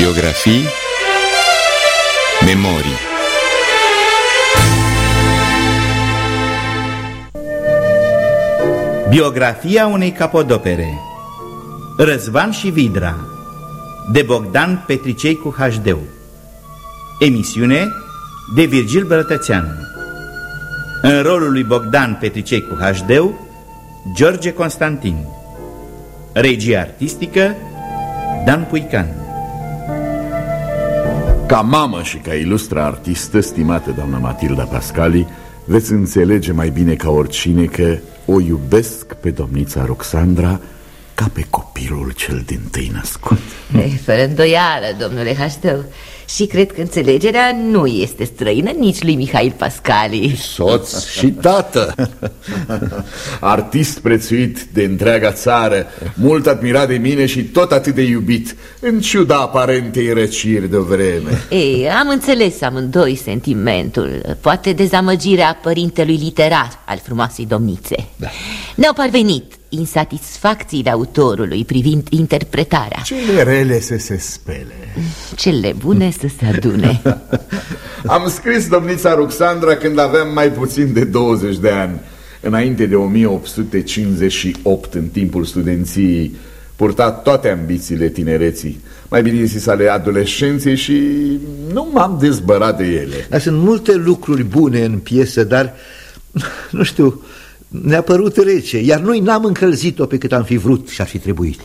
Biografii Memorii. Biografia unei capodopere. Răzvan și Vidra. De Bogdan Petricei cu HD Emisiune de Virgil Brătățeanu. În rolul lui Bogdan Petricei cu HD George Constantin. Regie artistică Dan Puican Ca mamă și ca ilustră artistă, stimată doamna Matilda Pascali Veți înțelege mai bine ca oricine că o iubesc pe domnița Roxandra ca pe copilul cel din tâi născut. Ei, Fără îndoială, domnule Haștău Și cred că înțelegerea nu este străină nici lui Mihail Pascali. Soț și tată. Artist prețuit de întreaga țară Mult admirat de mine și tot atât de iubit În ciuda aparentei răciri de vreme. Ei, am înțeles amândoi sentimentul Poate dezamăgirea părintelui literar al frumoasei domnițe. Da. Ne-au parvenit insatisfacțiile autorului privind interpretarea. Cele rele să se spele? Cele bune să se adune. Am scris domnița Ruxandra când aveam mai puțin de 20 de ani Înainte de 1858, în timpul studenției Purta toate ambițiile tinereții Mai bine zis ale adolescenței și nu m-am dezbărat de ele. Dar sunt multe lucruri bune în piesă, dar nu știu, ne-a părut rece Iar noi n-am încălzit-o pe cât am fi vrut și ar fi trebuit.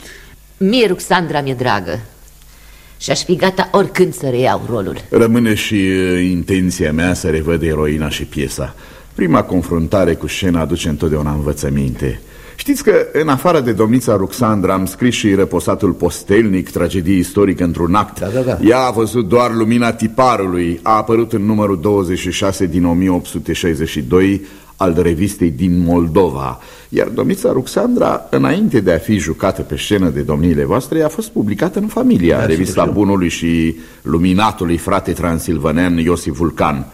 Mie Ruxandra mi-e dragă. Și aș fi gata oricând să reiau rolul. Rămâne și uh, intenția mea să revăd eroina și piesa. Prima confruntare cu scena aduce întotdeauna învățăminte. Știți că în afară de domnița Ruxandra am scris și Răposatul postelnic, tragedie istorică într-un act. Da, da, da. Ea a văzut doar lumina tiparului, a apărut în numărul 26 din 1862 al revistei din Moldova. Iar domnița Ruxandra, înainte de a fi jucată pe scenă de domniile voastre A fost publicată în familia, da, revista bunului și luminatului frate transilvanean Iosif Vulcan.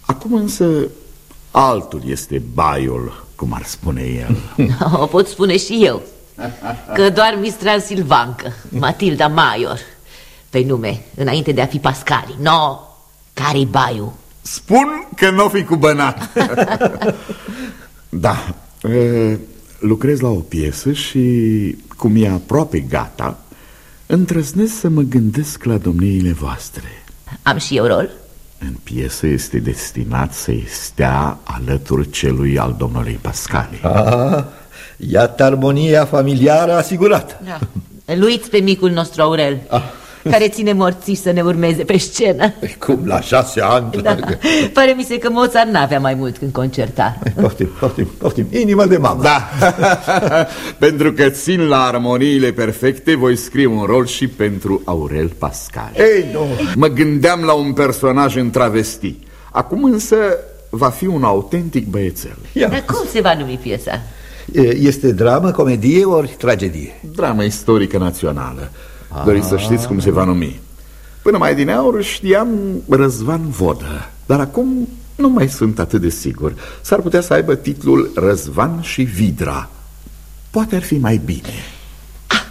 Acum însă altul este baiul, cum ar spune el. O pot spune și eu Că doar Miss Transilvancă, Matilda Maior Pe nume, înainte de a fi Pascali. No, care-i baiul? Spun că nu o fi cu bănat. Da, e, lucrez la o piesă și cum e aproape gata Întrăznesc să mă gândesc la domniile voastre. Am și eu rol? În piesă este destinat să-i stea alături celui al domnului Pascali. Ah, Iată armonia familiară asigurată. Da. Îl uiți pe micul nostru Aurel. Ah care ține morții să ne urmeze pe scenă Cum, la șase ani? Da. Pare mi se că Mozart n-avea mai mult când concerta Poftim, poftim, poftim, inima de mamă Da, pentru că țin la armoniile perfecte Voi scrie un rol și pentru Aurel Pascal Ei, nu Mă gândeam la un personaj în travesti Acum însă va fi un autentic băiețel Ia. Dar cum se va numi piesa? Este dramă, comedie ori tragedie? Dramă istorică națională Doriți să știți cum se va numi. Până mai din aur știam Răzvan Vodă Dar acum nu mai sunt atât de sigur. S-ar putea să aibă titlul Răzvan și Vidra. Poate ar fi mai bine. Ah,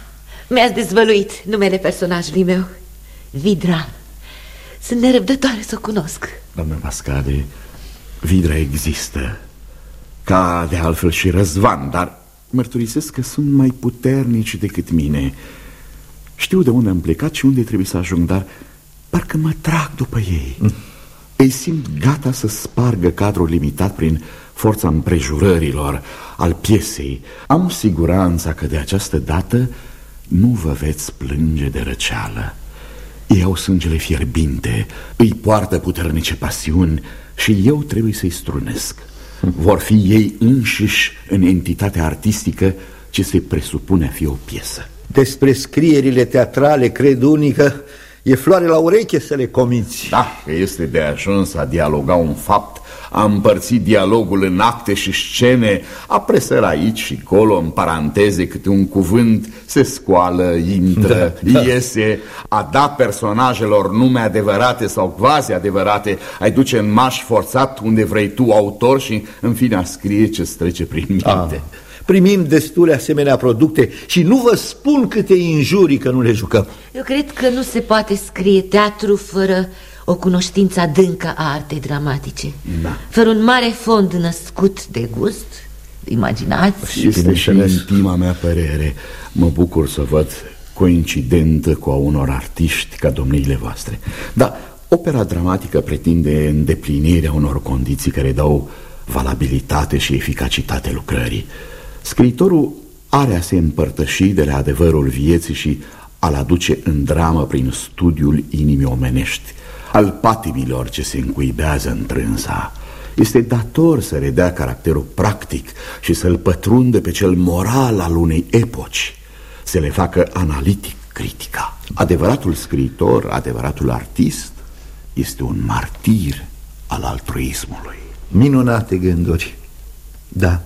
Mi-ați dezvăluit numele personajului meu Vidra. Sunt nerăbdătoare să o cunosc. Doamne Mascade Vidra există. Ca de altfel și Răzvan Dar mărturisesc că sunt mai puternici decât mine știu de unde am plecat și unde trebuie să ajung, dar parcă mă trag după ei. Mm. Ei simt gata să spargă cadrul limitat prin forța împrejurărilor al piesei. Am siguranța că de această dată nu vă veți plânge de răceală. Ei au sângele fierbinte, îi poartă puternice pasiuni și eu trebuie să-i strunesc. Vor fi ei înșiși în entitatea artistică ce se presupune a fi o piesă. Despre scrierile teatrale cred unii că e floare la ureche să le comiți Da, că este de ajuns a dialoga un fapt A împărți dialogul în acte și scene A presăra aici și colo în paranteze câte un cuvânt Se scoală, intră, da, da. iese A da personajelor nume adevărate sau quasi adevărate Ai duce în maș forțat unde vrei tu autor Și în fine a scrie ce trece prin minte ah. Primim destule asemenea producte și nu vă spun câte injurii că nu le jucăm. Eu cred că nu se poate scrie teatru fără o cunoștință adâncă a artei dramatice. Da. Fără un mare fond născut de gust, de imaginație Este și intima mea părere. Mă bucur să văd coincidentă cu a unor artiști ca domniile voastre. Dar opera dramatică pretinde îndeplinirea unor condiții care dau valabilitate și eficacitate lucrării Scriitorul are a se împărtăși de la adevărul vieții și a-l aduce în dramă prin studiul inimii omenești Al patimilor ce se încuibează în trânsa este dator să redea caracterul practic și să-l pătrunde pe cel moral al unei epoci, să le facă analitic critica. Adevăratul scriitor, adevăratul artist, este un martir al altruismului. Minunate gânduri Da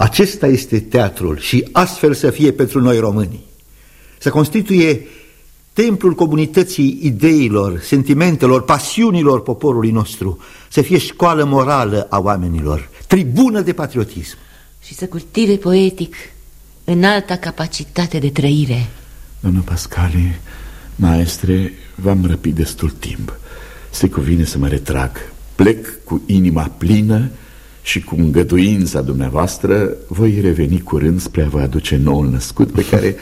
Acesta este teatrul și astfel să fie pentru noi românii. Să constituie templul comunității ideilor, sentimentelor, pasiunilor poporului nostru Să fie școală morală a oamenilor, tribună de patriotism. Și să cultive poetic înalta capacitate de trăire. Doamna Pascale, maestre, v-am răpit destul timp. Se cuvine să mă retrag. Plec cu inima plină și cu îngăduința dumneavoastră voi reveni curând spre a vă aduce noul născut pe care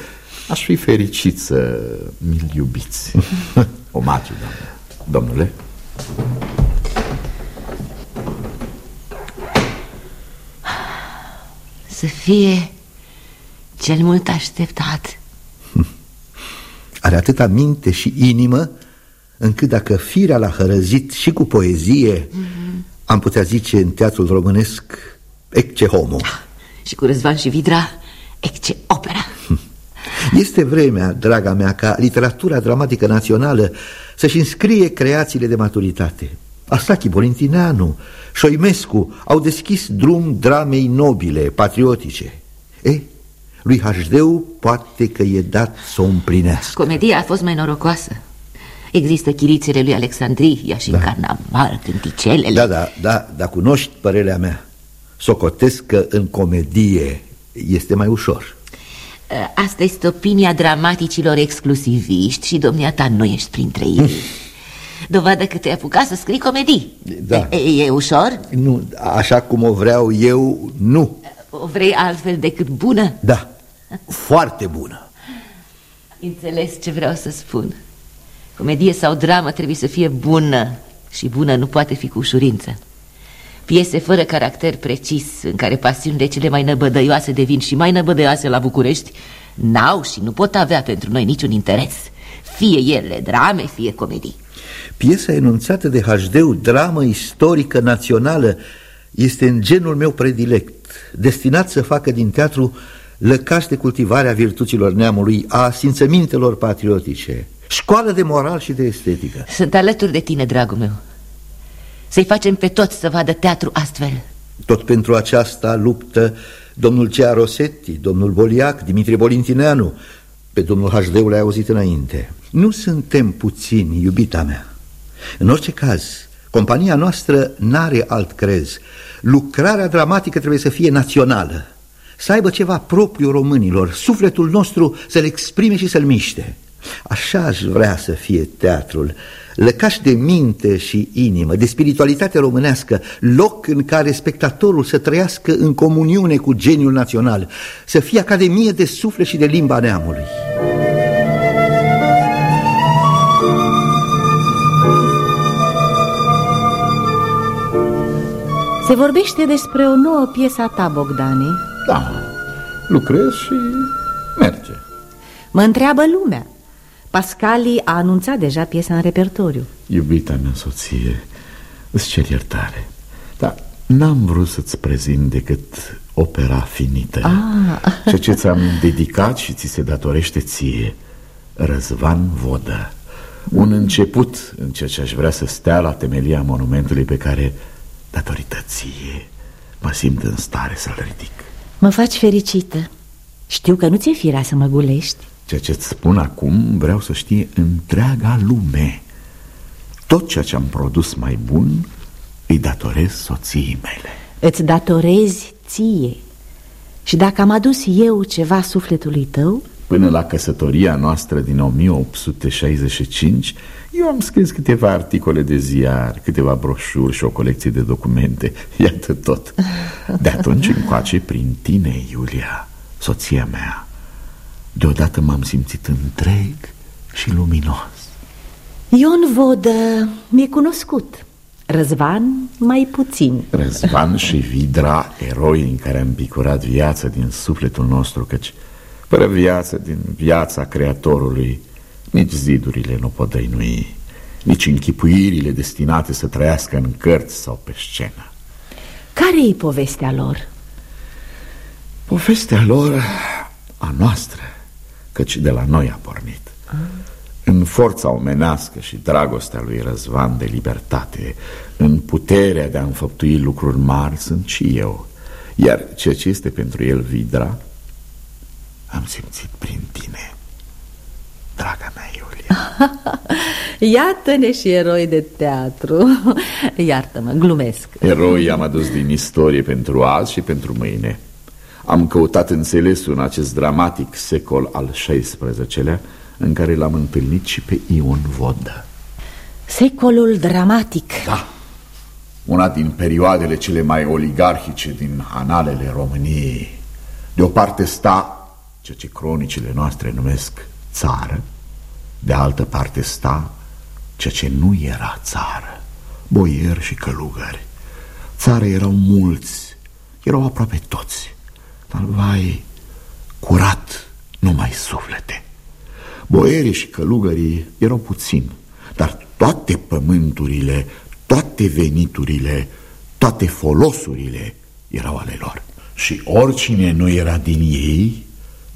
aș fi fericit să mi-l iubiți. Omagiu, doamne. Domnule? Să fie cel mult așteptat Are atâta minte și inimă încât dacă firea l-a hărăzit și cu poezie mm -hmm. Am putea zice în teatrul românesc ecce homo. Și cu Răzvan și Vidra ecce opera. Este vremea, draga mea, ca literatura dramatică națională să-și înscrie creațiile de maturitate. Astachi Bolintineanu, Șoimescu au deschis drum dramei nobile, patriotice. E, lui Hajdeu poate că e dat să o împlinească. Comedia a fost mai norocoasă Există chirițele lui Alexandria și da. carnaval, cânticelele. Da, da, da, dar cunoști părerea mea. Socotesc că în comedie este mai ușor. Asta este opinia dramaticilor exclusiviști și domnia ta nu ești printre ei. Dovadă că te-ai apucat să scrii comedii. Da. E, e ușor? Nu, așa cum o vreau eu, nu. O vrei altfel decât bună? Da, foarte bună. Înțeles ce vreau să spun Comedie sau dramă trebuie să fie bună Și bună nu poate fi cu ușurință. Piese fără caracter precis În care pasiunile cele mai năbădăioase devin și mai năbădăioase la București N-au și nu pot avea pentru noi niciun interes. Fie ele drame, fie comedii. Piesa enunțată de Hajdeu, dramă istorică națională Este în genul meu predilect Destinat să facă din teatru lăcaș de cultivare a virtuților neamului A simțămintelor patriotice Școală de moral și de estetică. Sunt alături de tine, dragul meu. Să-i facem pe toți să vadă teatru astfel. Tot pentru aceasta luptă domnul Cea Rosetti, domnul Boliac, Dimitrie Bolintineanu Pe domnul Hajdeu l-ai auzit înainte. Nu suntem puțini, iubita mea. În orice caz, compania noastră n-are alt crez. Lucrarea dramatică trebuie să fie națională. Să aibă ceva propriu românilor. Sufletul nostru să-l exprime și să-l miște Așa aș vrea să fie teatrul. Lăcaș de minte și inimă, de spiritualitate românească Loc în care spectatorul să trăiască în comuniune cu geniul național Să fie academie de suflet și de limba neamului. Se vorbește despre o nouă piesă a ta, Bogdane. Da, lucrez și merge. Mă întreabă lumea Pascali a anunțat deja piesa în repertoriu. Iubita mea soție, îți cer iertare Dar n-am vrut să-ți prezint decât opera finită. Ah. Ceea ce ți-am dedicat și ți se datorește ție Răzvan Vodă. Un început în ceea ce aș vrea să stea la temelia monumentului pe care, datorită ție, mă simt în stare să-l ridic. Mă faci fericită. Știu că nu ți-e firea să mă gulești Ceea ce-ți spun acum vreau să știe întreaga lume. Tot ceea ce am produs mai bun îi datorez soției mele. Îți datorezi ție. Și dacă am adus eu ceva sufletului tău? Până la căsătoria noastră din 1865 Eu am scris câteva articole de ziar Câteva broșuri și o colecție de documente. Iată tot. De atunci încoace prin tine, Iulia Soția mea Deodată m-am simțit întreg și luminos. Ion Vodă mi-e cunoscut. Răzvan mai puțin. Răzvan și Vidra, eroi în care am picurat viața din sufletul nostru Căci fără viață din viața Creatorului Nici zidurile nu pot dăinui Nici închipuirile destinate să trăiască în cărți sau pe scenă. Care e povestea lor? Povestea lor a noastră Căci de la noi a pornit. Ah. În forța omenească și dragostea lui Răzvan de libertate În puterea de a înfăptui lucruri mari sunt și eu. Iar ceea ce este pentru el vidra Am simțit prin tine Draga mea Iulia. Iată-ne și eroi de teatru. Iartă-mă, glumesc. Eroi am adus din istorie pentru azi și pentru mâine Am căutat înțelesul în acest dramatic secol al XVI-lea în care l-am întâlnit și pe Ion Vodă. Secolul dramatic. Da, una din perioadele cele mai oligarhice din analele României. De o parte sta ceea ce cronicile noastre numesc țară, de altă parte sta ceea ce nu era țară, boieri și călugări. Țară erau mulți, erau aproape toți, dar vai, curat numai suflete. Boierii și călugării erau puțini, dar toate pământurile, toate veniturile, toate folosurile erau ale lor. Și oricine nu era din ei,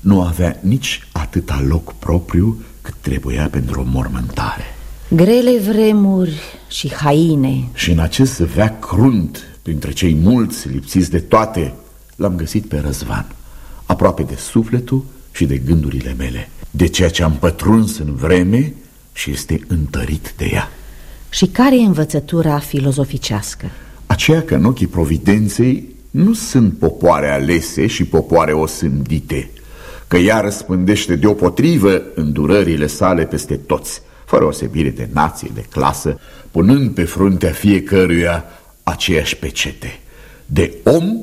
nu avea nici atâta loc propriu cât trebuia pentru o mormântare. Grele vremuri și haine. Și în acest veac crunt, printre cei mulți lipsiți de toate, l-am găsit pe Răzvan, aproape de sufletul și de gândurile mele de ceea ce am pătruns în vreme și este întărit de ea. Și care e învățătura filozoficească? Aceea că în ochii providenței nu sunt popoare alese și popoare osândite, că ea răspândește deopotrivă îndurările sale peste toți, fără osebire de nație, de clasă, punând pe fruntea fiecăruia aceeași pecete, de om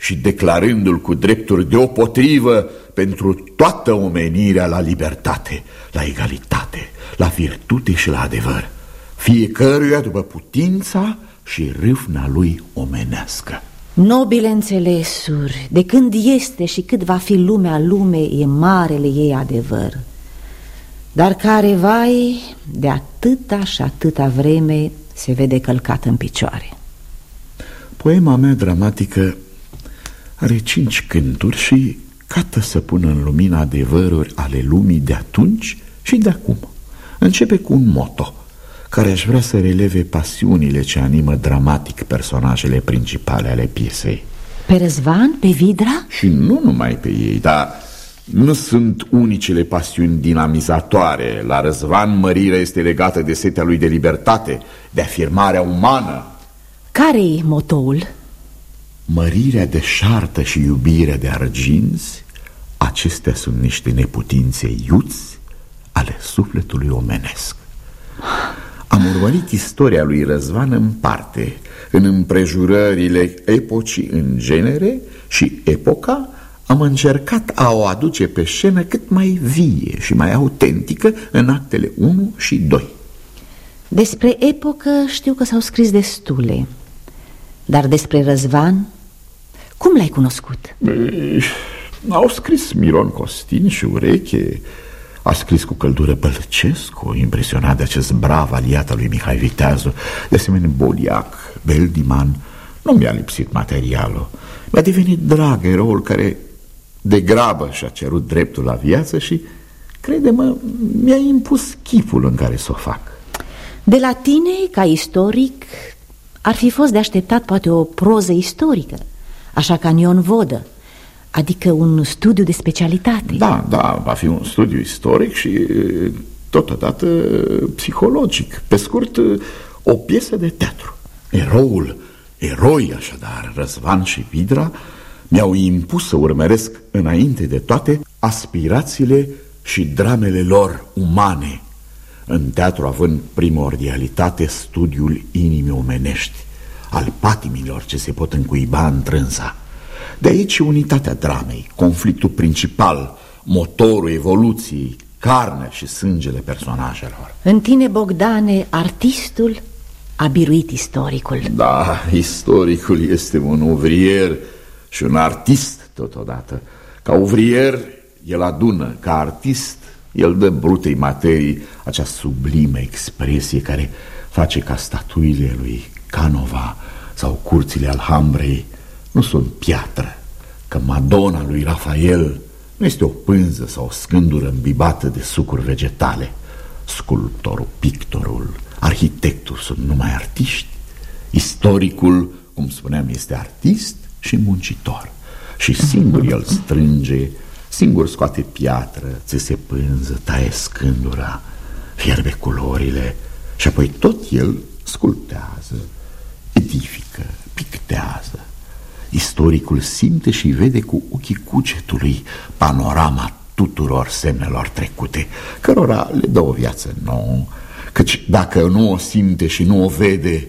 și declarându-l cu drepturi deopotrivă pentru toată omenirea la libertate, la egalitate, la virtute și la adevăr, fiecăruia după putința și râvna lui omenească. Nobile înțelesuri, de când este și cât va fi lumea lume, e marele ei adevăr, dar care, vai, de atâta și atâta vreme se vede călcat în picioare. Poema mea dramatică are cinci cânturi și cată să pună în lumină adevăruri ale lumii de atunci și de acum. Începe cu un moto care aș vrea să releve pasiunile ce animă dramatic personajele principale ale piesei. Pe Răzvan, pe Vidra? Și nu numai pe ei, dar nu sunt unicele pasiuni dinamizatoare. La Răzvan mărirea este legată de setea lui de libertate, de afirmarea umană. Care e motoul? Mărirea de șartă și iubirea de arginți, acestea sunt niște neputințe iuți ale sufletului omenesc. Am urmărit istoria lui Răzvan în parte, în împrejurările epocii în genere și epoca am încercat a o aduce pe scenă cât mai vie și mai autentică în actele 1 și 2. Despre epocă știu că s-au scris destule, dar despre Răzvan cum l-ai cunoscut? Au scris Miron Costin și Ureche. A scris cu căldură Bălcescu Impresionat de acest brav aliat al lui Mihai Viteazu. De asemenea Boliac, Beldiman Nu mi-a lipsit materialul. Mi-a devenit drag eroul care de grabă și-a cerut dreptul la viață Și, crede-mă, mi-a impus chipul în care să o fac. De la tine, ca istoric, ar fi fost de așteptat poate o proză istorică așa ca Nion Vodă Adică un studiu de specialitate. Da, da, va fi un studiu istoric și totodată psihologic. Pe scurt, o piesă de teatru. Eroul, eroi așadar, Răzvan și Vidra Mi-au impus să urmăresc înainte de toate aspirațiile și dramele lor umane, în teatru având primordialitate studiul inimii omenești, al patimilor ce se pot încuiba în trânsa. De aici unitatea dramei, conflictul principal, motorul evoluției, carnea și sângele personajelor. În tine, Bogdane, artistul a biruit istoricul. Da, istoricul este un uvrier și un artist totodată. Ca uvrier, el adună, ca artist, el dă brutei materii acea sublimă expresie care face ca statuile lui Canova sau curțile Alhambrei nu sunt piatră, că Madonna lui Rafael nu este o pânză sau o scândură îmbibată de sucuri vegetale. Sculptorul, pictorul, arhitectul sunt numai artiști. Istoricul, cum spuneam, este artist și muncitor. Și singur el strânge, singur scoate piatră, țese pânză, taie scândura, fierbe culorile și apoi tot el sculptează, edifică, pictează. Istoricul simte și vede cu ochii cugetului panorama tuturor semnelor trecute, cărora le dă o viață nouă, căci dacă nu o simte și nu o vede,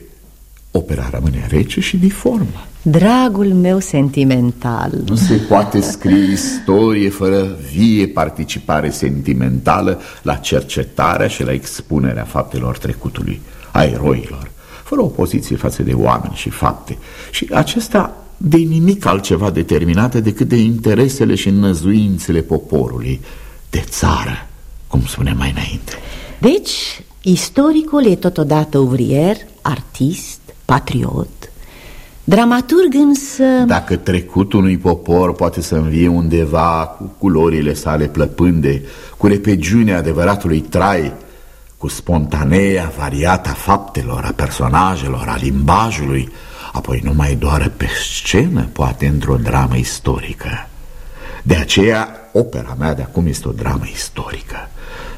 opera rămâne rece și deformă. Dragul meu sentimental Nu se poate scrie istorie fără vie participare sentimentală la cercetarea și la expunerea faptelor trecutului, a eroilor, fără opoziție față de oameni și fapte. Și acesta de nimic altceva determinată decât de interesele și năzuințele poporului, de țară, cum spuneam mai înainte. Deci, istoricul e totodată uvrier, artist, patriot Dramaturg însă... Dacă trecutul unui popor poate să învie undeva cu culorile sale plăpânde, cu repegiunea adevăratului trai, cu spontanea variata faptelor, a personajelor, a limbajului, apoi numai doar pe scenă poate într-o dramă istorică. De aceea, opera mea de acum este o dramă istorică,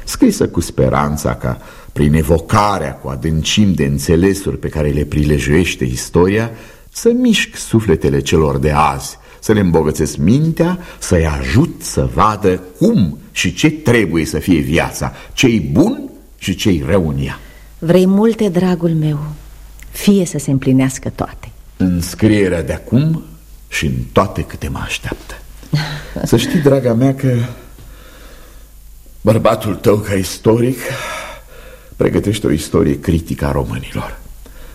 scrisă cu speranța ca, prin evocarea cu adâncim de înțelesuri pe care le prilejuiește istoria, să mișc sufletele celor de azi, să le îmbogățesc mintea, să-i ajut să vadă cum și ce trebuie să fie viața, ce-i bun și ce-i rău în ea. Vrei multe, dragul meu, fie să se împlinească toate. În scrierea de acum și în toate câte mă așteaptă. Să știi, draga mea, că bărbatul tău ca istoric pregătește o istorie critică a românilor.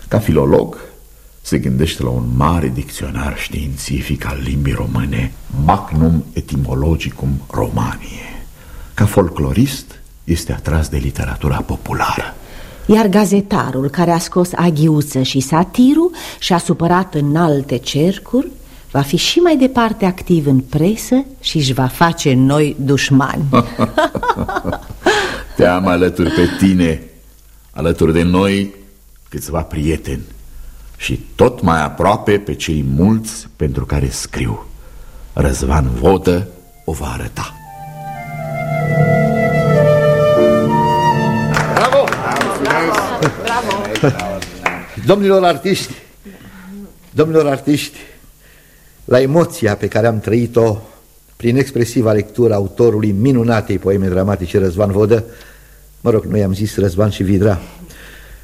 Ca filolog, se gândește la un mare dicționar științific al limbii române, Magnum Etymologicum Romanie. Ca folclorist, este atras de literatura populară. Iar gazetarul care a scos aghiuță și satiru și a supărat în alte cercuri va fi și mai departe activ în presă și își va face noi dușmani. Te-am alături pe tine, alături de noi câțiva prieteni și tot mai aproape pe cei mulți pentru care scriu. Răzvan Vodă o va arăta. Domnilor artiști, domnilor artiști, la emoția pe care am trăit-o prin expresiva lectură autorului minunatei poeme dramatice Răzvan Vodă, mă rog, noi am zis Răzvan și Vidra,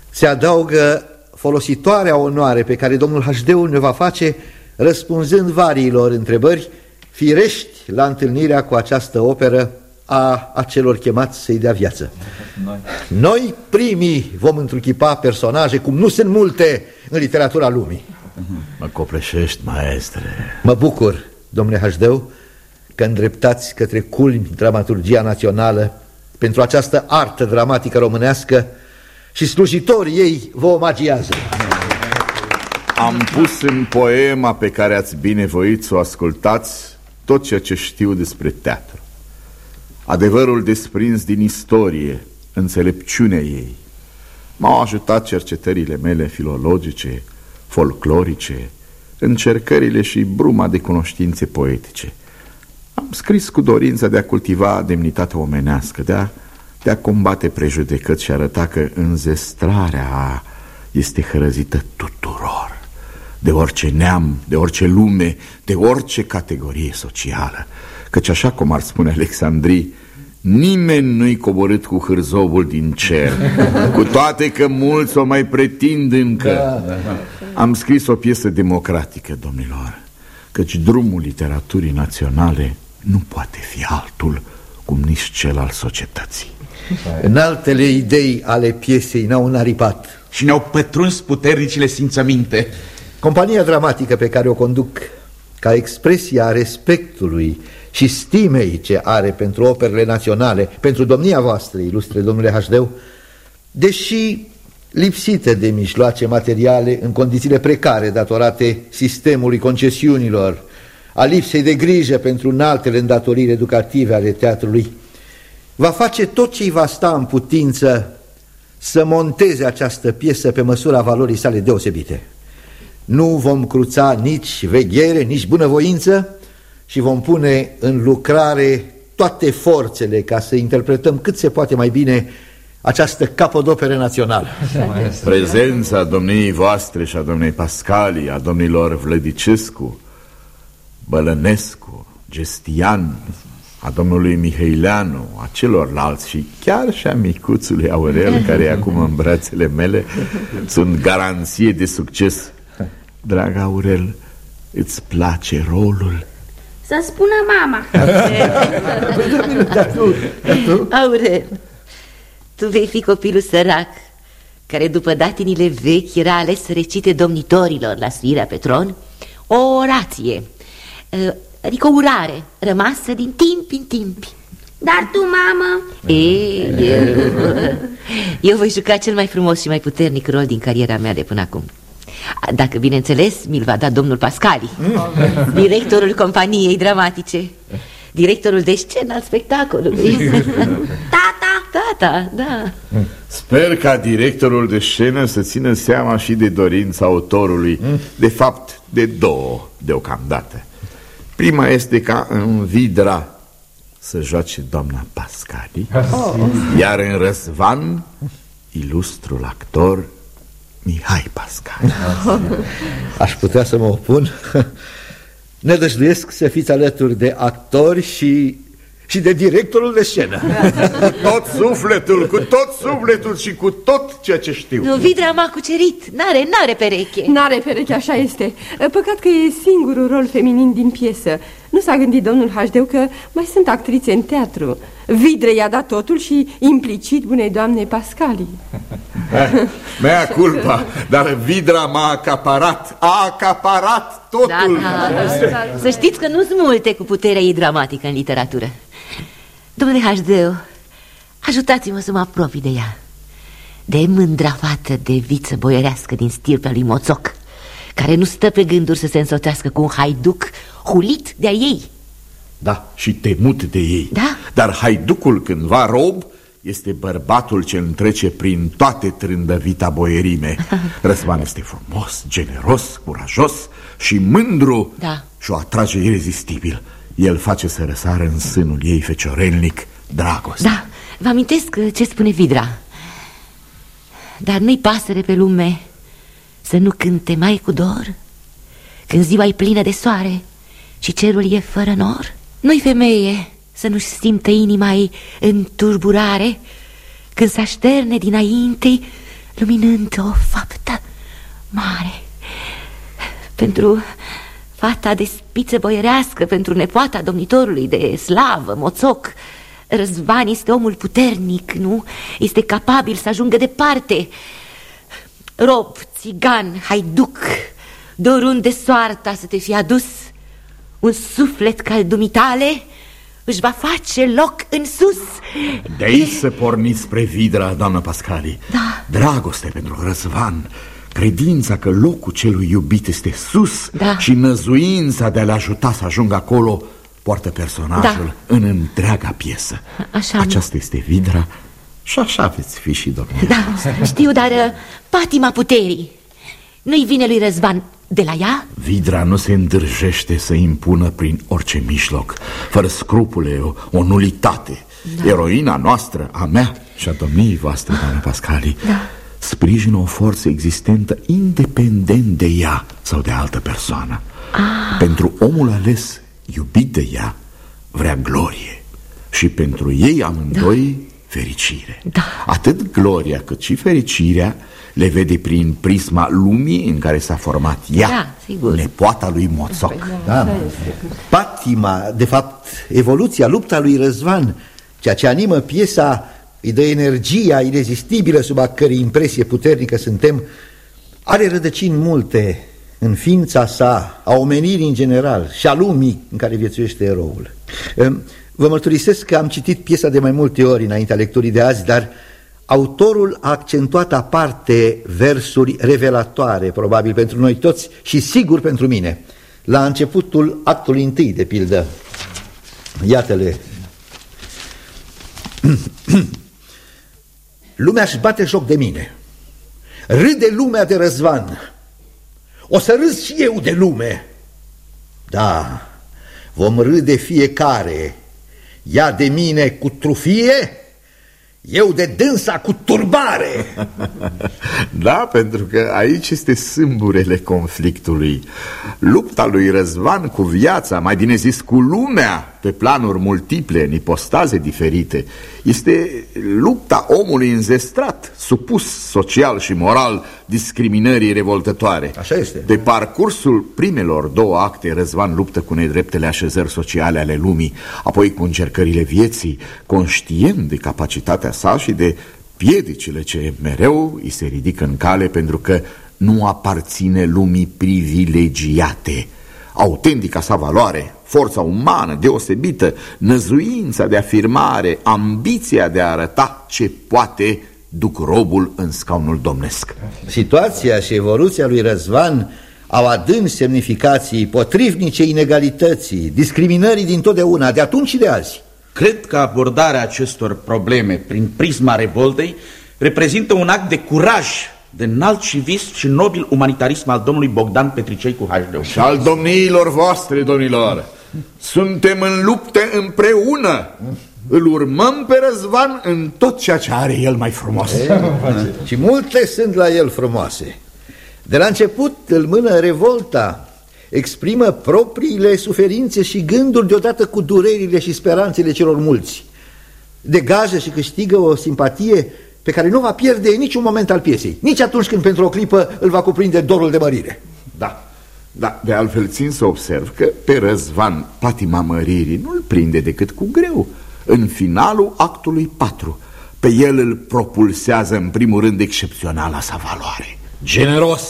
se adaugă folositoarea onoare pe care domnul Hașdeu ne va face răspunzând variilor întrebări firești la întâlnirea cu această operă a acelor chemați să-i dea viață. Noi. Noi primii vom întruchipa personaje cum nu sunt multe în literatura lumii. Mă copleșești, maestre. Mă bucur, domnule Hașdeu, că îndreptați către culmi dramaturgia națională pentru această artă dramatică românească și slujitorii ei vă omagiază. Am pus în poema pe care ați binevoit să o ascultați tot ceea ce știu despre teatru. Adevărul desprins din istorie, înțelepciunea ei. M-au ajutat cercetările mele filologice, folclorice, încercările și bruma de cunoștințe poetice. Am scris cu dorința de a cultiva demnitatea omenească, de a de a combate prejudecăți și arăta că înzestrarea este hărăzită tuturor, de orice neam, de orice lume, de orice categorie socială. Căci așa cum ar spune Alexandrii, Nimeni nu-i coborât cu hârzovul din cer. Cu toate că mulți o mai pretind încă. Da, da, da. Am scris o piesă democratică, domnilor Căci drumul literaturii naționale nu poate fi altul Cum nici cel al societății. În altele idei ale piesei ne-au înaripat. Și ne-au pătruns puternicile simțăminte. Compania dramatică pe care o conduc Ca expresia respectului și stimei ce are pentru operele naționale, pentru domnia voastră, ilustre domnule Hașdeu, deși lipsite de mijloace materiale în condițiile precare datorate sistemului concesiunilor, a lipsei de grijă pentru înaltele îndatoriri educative ale teatrului, va face tot ce îi va sta în putință să monteze această piesă pe măsura valorii sale deosebite. Nu vom cruța nici veghere, nici bunăvoință, și vom pune în lucrare toate forțele ca să interpretăm cât se poate mai bine această capodopere națională. Prezența domniei voastre și a domnei Pascali, a domnilor Vlădicescu, Bălănescu, Gestian, a domnului Mihaileanu, a celorlalți și chiar și a micuțului Aurel, care e acum în brațele mele, sunt garanție de succes. Drag Aurel, îți place rolul? Să spună mama. Aurel Tu vei fi copilul sărac Care după datinile vechi era ales să recite domnitorilor la sfirea pe tron O orație Adică o urare rămasă din timp în timp. Dar tu, mamă? E, eu, eu voi juca cel mai frumos și mai puternic rol din cariera mea de până acum dacă, bineînțeles, mi-l va da domnul Pascali Directorul companiei dramatice Directorul de scenă al spectacolului. Tata! Tata, da. Sper ca directorul de scenă să țină seama și de dorința autorului. De fapt, de două deocamdată. Prima este ca în Vidra să joace doamna Pascali Iar în Răzvan, ilustrul actor Mihai Pascal. Aș putea să mă opun. Ne dăjduiesc să fiți alături de actori și și de directorul de scenă. Cu tot sufletul, cu tot sufletul și cu tot ceea ce știu. Nu, Vidra m-a cucerit, n-are, n-are pereche. N-are pereche, așa este. Păcat că e singurul rol feminin din piesă Nu s-a gândit domnul Hașdeu că mai sunt actrițe în teatru. Vidre i-a dat totul și implicit bunei doamne Pascali. Mea culpa, dar Vidra m-a acaparat, a acaparat totul. Da, da, da, Să știți că nu sunt multe cu puterea ei dramatică în literatură. Domnule Hașdeu, ajutați-mă să mă apropii de ea. De mândra fată de viță boierească din stirpea lui Moțoc Care nu stă pe gânduri să se însoțească cu un haiduc hulit de-a ei. Da, și temut de ei. Da. Dar haiducul cândva rob este bărbatul ce întrece prin toate trândăvita boierime. Răzvan este frumos, generos, curajos și mândru Da. Și o atrage irezistibil. El face să răsară în sânul ei feciorelnic dragoste Da, vă amintesc ce spune Vidra. Dar nu-i pasăre pe lume să nu cânte mai cu dor? Când ziua e plină de soare și cerul e fără nor? Nu-i femeie să nu-și simtă inima ei în turburare Când se așterne dinainte luminând o faptă mare Pentru Fata de spiță boierească pentru nepoata domnitorului de slavă, moțoc Răzvan este omul puternic, nu? Este capabil să ajungă departe. Rob, țigan, haiduc De oriunde soarta să te fi adus Un suflet ca al dumitale își va face loc în sus. De aici să porniți spre Vidra, doamnă Pascali. Da. Dragoste pentru Răzvan. Credința că locul celui iubit este sus da. Și năzuința de a-l ajuta să ajungă acolo Poartă personajul da. în întreaga piesă. Așa. Aceasta este vidra și așa veți fi și domnule Da, știu, dar uh, patima puterii. Nu-i vine lui Răzvan de la ea? Vidra nu se îndrăjește să impună prin orice mijloc Fără scrupule, o, o nulitate da. Eroina noastră, a mea și a domniei voastre, doamne Pascali da sprijină o forță existentă independent de ea sau de altă persoană. Ah. Pentru omul ales, iubit de ea, vrea glorie și pentru ei amândoi da. fericire. Da. Atât gloria cât și fericirea le vede prin prisma lumii în care s-a format ea, da, sigur. nepoata lui Moțoc. Da. Patima, de fapt, evoluția, lupta lui Răzvan, ceea ce animă piesa, îi dă energia irezistibilă sub a cărei impresie puternică suntem, are rădăcini multe în ființa sa, a omenirii în general și a lumii în care viețuiește eroul. Vă mărturisesc că am citit piesa de mai multe ori înaintea lecturii de azi, dar autorul a accentuat aparte versuri revelatoare, probabil pentru noi toți și sigur pentru mine. La începutul actului întâi, de pildă, iată-le. Lumea își bate joc de mine. Râde lumea de răzvan. O să râs și eu de lume. Da, vom râde fiecare. Ia de mine cu trufie eu de dânsa cu turbare. Da, pentru că aici este sâmburele conflictului. Lupta lui Răzvan cu viața, mai bine zis cu lumea Pe planuri multiple, în ipostaze diferite Este lupta omului înzestrat Supus social și moral discriminării revoltătoare Așa este Pe parcursul primelor două acte Răzvan luptă cu nedreptele așezări sociale ale lumii Apoi cu încercările vieții Conștient de capacitatea sa și de piedicile ce mereu îi se ridică în cale pentru că nu aparține lumii privilegiate. Autentica sa valoare, forța umană deosebită, năzuința de afirmare, ambiția de a arăta ce poate duc robul în scaunul domnesc. Situația și evoluția lui Răzvan au adânci semnificații potrivnice inegalității, discriminării din totdeauna, de atunci și de azi. Cred că abordarea acestor probleme prin prisma revoltei reprezintă un act de curaj, de înalt și vis și nobil umanitarism al domnului Bogdan Petricei cu HD. Și al domniilor voastre, domnilor. Suntem în lupte împreună. Îl urmăm pe Răzvan în tot ceea ce are el mai frumos. E, și multe sunt la el frumoase. De la început îl mână revolta, exprimă propriile suferințe și gânduri deodată cu durerile și speranțele celor mulți. Degajă și câștigă o simpatie pe care nu va pierde în niciun moment al piesei, nici atunci când pentru o clipă îl va cuprinde dorul de mărire. Da, da, de altfel țin să observ că pe Răzvan patima măririi nu-l prinde decât cu greu în finalul actului 4. Pe el îl propulsează în primul rând excepționala sa valoare. Generos,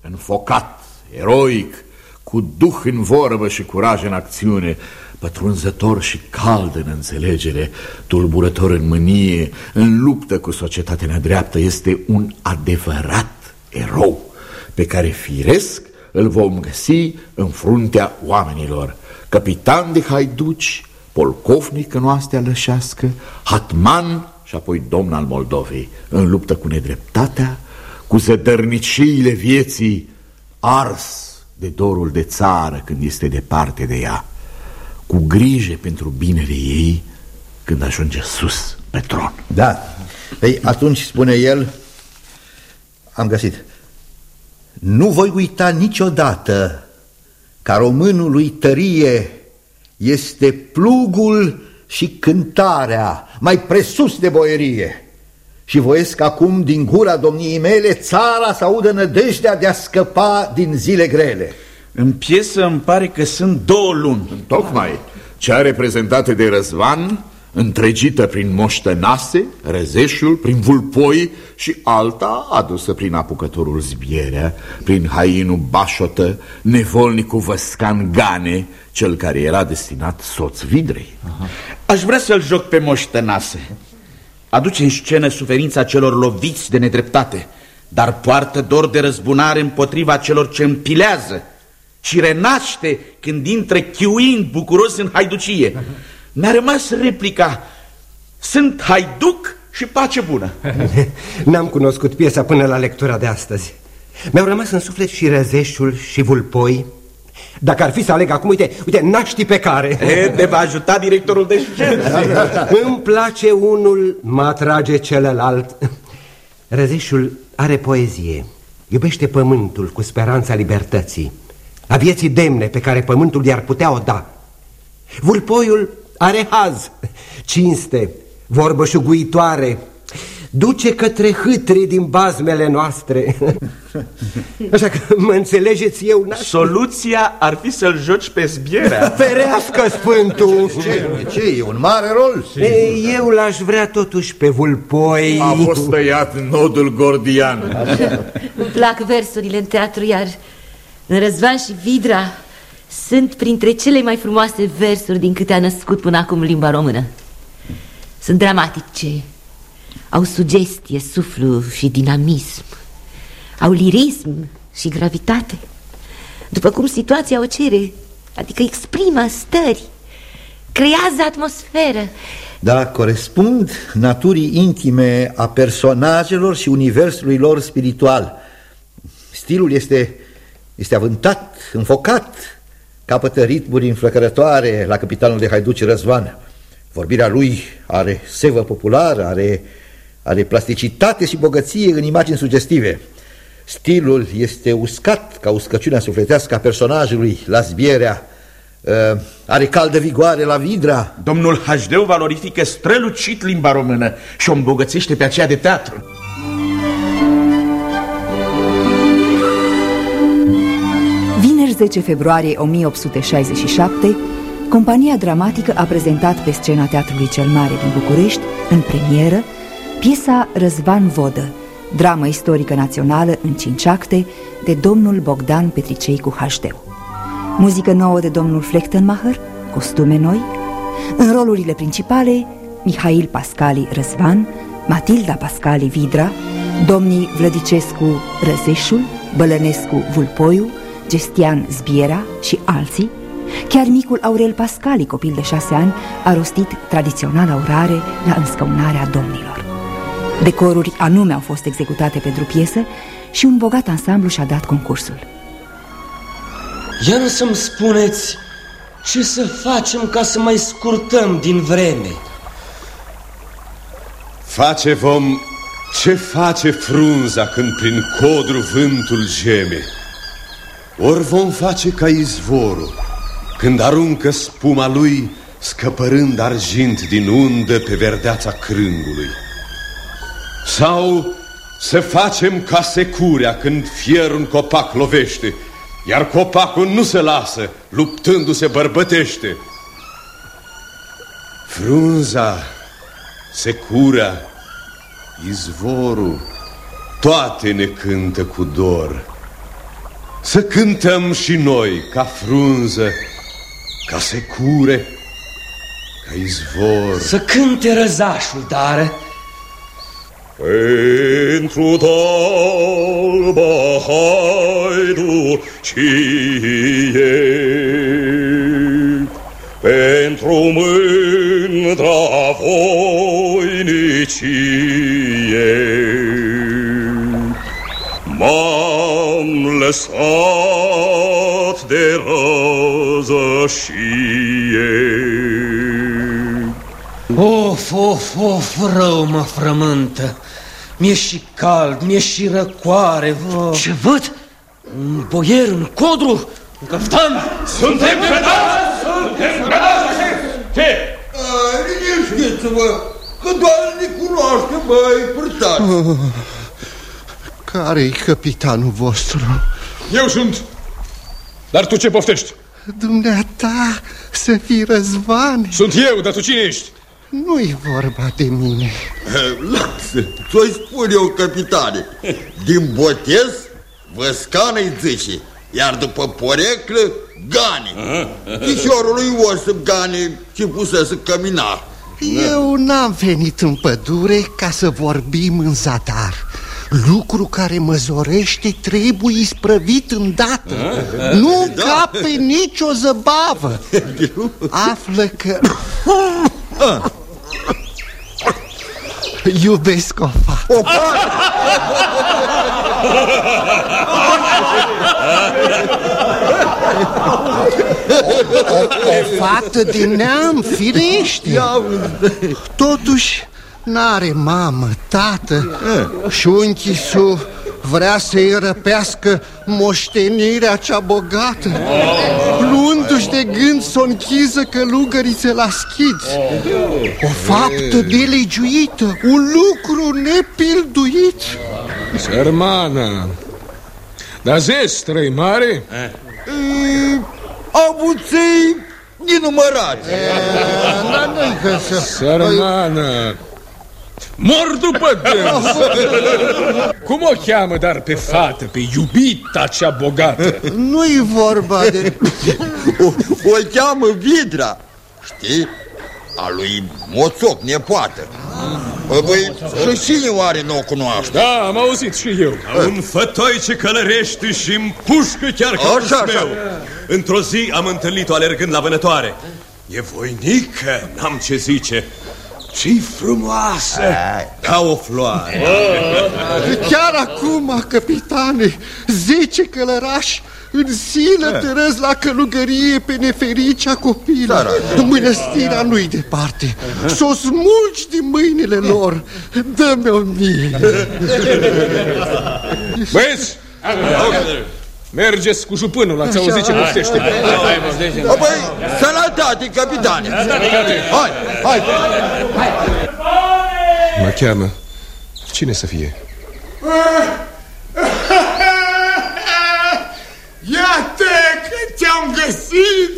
înfocat, eroic, cu duh în vorbă și curaj în acțiune, pătrunzător și cald în înțelegere, tulburător în mânie, în luptă cu societatea nedreaptă, este un adevărat erou pe care firesc îl vom găsi în fruntea oamenilor. Capitan de haiduci, polcovnic în oastea lășească, hatman și apoi domn al Moldovei, în luptă cu nedreptatea, cu zădărniciile vieții, ars de dorul de țară când este departe de ea, cu grijă pentru binele ei când ajunge sus pe tron. Da, Ei, atunci spune el, am găsit, nu voi uita niciodată ca românul lui tărie este plugul și cântarea mai presus de boierie și voiesc acum din gura domniei mele țara să audă nădejdea de a scăpa din zile grele. În piesă îmi pare că sunt două luni. Tocmai, cea reprezentată de Răzvan, întregită prin moștănase, Răzeșul, prin vulpoi și alta adusă prin apucătorul Zbierea, prin hainul Bașotă, nevolnicul Văscan Gane, cel care era destinat soț Vidrei. Aha. Aș vrea să-l joc pe moștănase aduce în scenă suferința celor loviți de nedreptate, dar poartă dor de răzbunare împotriva celor ce împilează și renaște când intră chiuind bucuros în haiducie. Mi-a rămas replica, sunt haiduc și pace bună. N-am cunoscut piesa până la lectura de astăzi. Mi-au rămas în suflet și răzeșul și vulpoi, dacă ar fi să aleg acum, uite, uite, naști pe care. E, Te va ajuta directorul de scenă Îmi place unul, mă atrage celălalt. Răzeșul are poezie. Iubește pământul cu speranța libertății. A vieții demne pe care pământul i-ar putea o da. Vulpoiul are haz, cinste, vorbă șuguitoare duce către hâtrii din bazmele noastre. Așa că mă înțelegeți eu n Soluția ar fi să-l joci pe zbierea. Ferească Sfântul! Ce, ce, e un mare rol? Ei, eu l-aș vrea totuși pe vulpoi. A fost tăiat nodul gordian. Îmi plac versurile în teatru, iar în Răzvan și Vidra sunt printre cele mai frumoase versuri din câte a născut până acum limba română. Sunt dramatice, au sugestie, suflu și dinamism. Au lirism și gravitate. După cum situația o cere Adică exprimă stări Creează atmosferă. Da, corespund naturii intime a personajelor și universului lor spiritual. Stilul este, este avântat, înfocat Capătă ritmuri înflăcărătoare la capitanul de haiduci Răzvan Vorbirea lui are sevă populară, are are plasticitate și bogăție în imagini sugestive. Stilul este uscat ca uscăciunea sufletească a personajului la zbierea, uh, are caldă vigoare la vidra. Domnul Hajdeu valorifică strălucit limba română și o îmbogățește pe aceea de teatru. Vineri 10 februarie 1867, compania dramatică a prezentat pe scena Teatrului cel Mare din București, în premieră, Piesa Răzvan Vodă, dramă istorică națională în cinci acte de domnul Bogdan Petricei cu HD. Muzică nouă de domnul Flechtenmacher, costume noi, în rolurile principale Mihail Pascali Răzvan, Matilda Pascali Vidra, domnii Vlădicescu Răzeșul, Bălănescu Vulpoiu, Gestian Zbiera și alții, Chiar micul Aurel Pascali, copil de șase ani, a rostit tradiționala urare la înscăunarea domnilor. Decoruri anume au fost executate pentru piesă și un bogat ansamblu și-a dat concursul. Iar să-mi spuneți ce să facem ca să mai scurtăm din vreme. Face vom ce face frunza când prin codru vântul geme. Ori vom face ca izvorul când aruncă spuma lui scăpărând argint din undă pe verdeața crângului. Sau să facem ca securea când fier un copac lovește, iar copacul nu se lasă, luptându-se bărbătește. Frunza, secura, izvorul, toate ne cântă cu dor. Să cântăm și noi ca frunză, ca secure, ca izvor. Să cânte răzașul, dar pentru talba haiducie, pentru mândra voinicie, m-am lăsat de răzășie. Of, of, of, rău mă frământă mi-e și cald, mi-e și răcoare. vă. Ce văd? Un boier, un codru, un căftan. Suntem predați! Suntem predați! Ce? Liniștiți-vă, că doar ne cunoaște, băi, părtați. Oh, Care-i capitanul vostru? Eu sunt. Dar tu ce poftești? Dumneata să fii răzvan. Sunt eu, dar tu cine ești? Nu-i vorba de mine Lasă, ți-o spun eu, capitane Din botez, văscană-i zice Iar după poreclă, gane Chișorul lui Osip Gane ce pusese cămina Eu n-am venit în pădure ca să vorbim în zadar Lucru care mă zorește trebuie isprăvit îndată Nu da. ca pe nicio zăbavă Află că... Iubesc o fată. O fată din neam, firește. Totuși, N-are mamă, tată. Și unchisul vrea să-i răpească moștenirea cea bogată. Luându-și de gând să o închiză călugărițe la schiț O faptă delegiuită, un lucru nepilduit. Sărmană Dar zis, trăi mare? Avuței nenumărați Dar nu-i că să... Sărmană Mor după dâns Cum o cheamă dar pe fată, pe iubita cea bogată? Nu-i vorba de... o, o cheamă Vidra Știi? A lui Moțoc, nepoată Păi băi, și cine oare nu o cunoaște? Da, am auzit și eu Un fătoi ce călărește și împușcă chiar ca Așa, așa. meu Într-o zi am întâlnit-o alergând la vânătoare E voinică, n-am ce zice și frumoasă! Ca o floare. Chiar acum, capitane, zece călărași în silă tărăz la călugărie pe nefericea copilă. Mănăstirea nu-i departe. S-o smulgi din mâinile lor. Dă-mi-o mie. Băieți! Mergeți cu jupânul, ați auzit ce poftește O, băi, sănătate, capitane Hai, hai Mă cheamă Cine să fie? Iată că te-am găsit!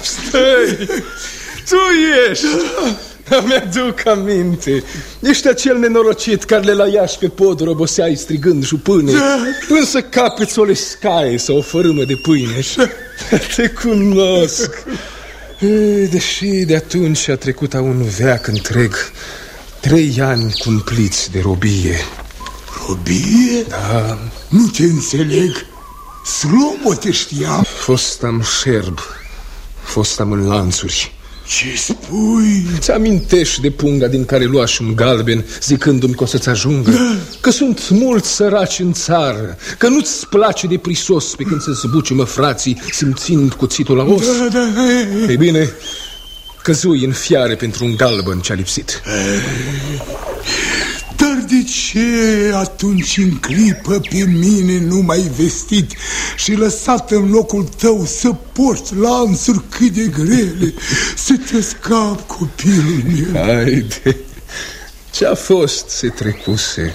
Stai! Tu ești! Mi-aduc aminte. Ești acel nenorocit care le la Iași pe podul oboseai strigând jupâne Până să capeți o lescaie sau o fărâmă de pâine. Te cunosc. Ei, Deși de atunci a trecut a un veac întreg Trei ani cumpliți de robie. Robie? Da. Nu te înțeleg. Slobote știam. Fost am șerb Fost am în lanțuri Ce spui? Ți amintești de punga din care luași un galben Zicându-mi că o să-ți ajungă da. Că sunt mulți săraci în țară Că nu-ți place de prisos Pe când se zbuciumă frații Simțind cuțitul la os Da, da, da. Ei bine, căzui în fiare pentru un galben ce-a lipsit Dar de ce atunci în clipă pe mine nu m-ai vestit Și lăsat în locul tău să porți lanțuri cât de grele Să te scap copilul meu Haide, ce-a fost se trecuse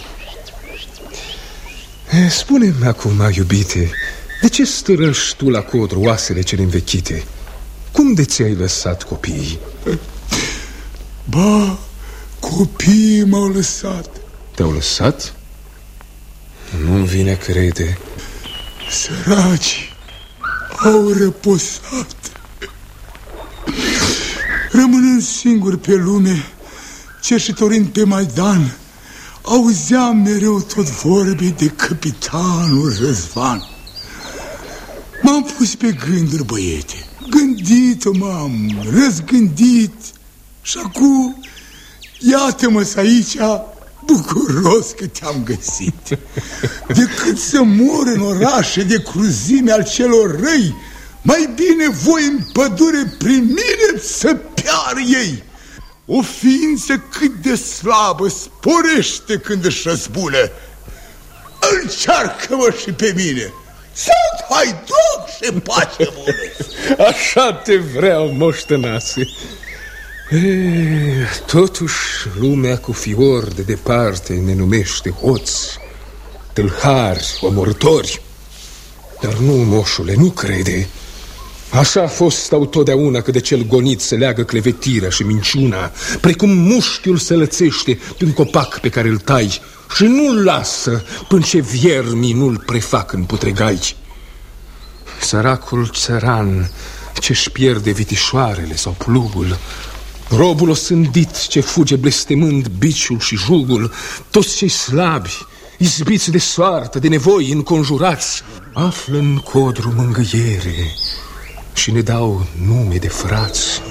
Eh, Spune-mi acum, iubite De ce stârăși tu la codru oasele cele învechite? Cum de ți-ai lăsat copiii? Ba, copiii m-au lăsat Te-au lăsat? Nu-mi vine crede. Săraci au răposat. Rămânând singur pe lume Cerșitorind pe Maidan Auzeam mereu tot vorbe de capitanul Răzvan. M-am pus pe gânduri, băiete. Gândit m-am, răzgândit. Și acum Iată-mă aici bucuros că te-am găsit. Decât să mor în orașe de cruzime al celor răi Mai bine voi în pădure prin mine să piar ei. O ființă cât de slabă sporește când își răzbună. Încearcă-mă și pe mine. Sunt haiduc și pace bună. Așa te vreau, moștănase E, Totuși, lumea cu fior de departe ne numește hoți, tâlhari, omorători. Dar nu, moșule, nu crede. Așa a fost autodeauna că de cel gonit se leagă clevetirea și minciuna, precum mușchiul se lățește pe un copac pe care îl tai și nu-l lasă până ce viermii nu-l prefac în putregai. Săracul țăran ce-și pierde vitișoarele sau plugul, Robul osândit ce fuge blestemând biciul și jugul Toți cei slabi, izbiți de soartă, de nevoi înconjurați Află în codru mângâiere și ne dau nume de frați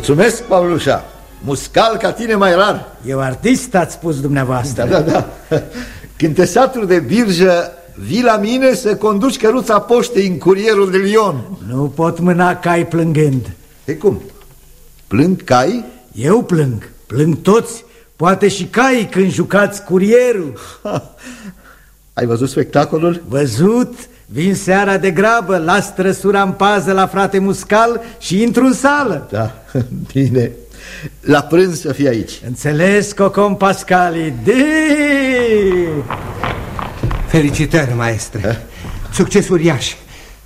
Mulțumesc, Pavlușa. Muscal ca tine mai rar. Eu artist, ați spus dumneavoastră. Da, da, da. Cântesatul de birjă, vii la mine să conduci căruța poștei în curierul de Lyon. Nu pot mâna cai plângând. E cum? Plâng cai? Eu plâng. Plâng toți. Poate și cai când jucați curierul. Ha. Ai văzut spectacolul? Văzut. Vin seara de grabă, las trăsura în pază la frate Muscal și intru în sală. Da, bine. La prânz să fii aici. Înțeles, Cocom Pascali. De! Felicitări, maestre. Ha? Succes uriaș.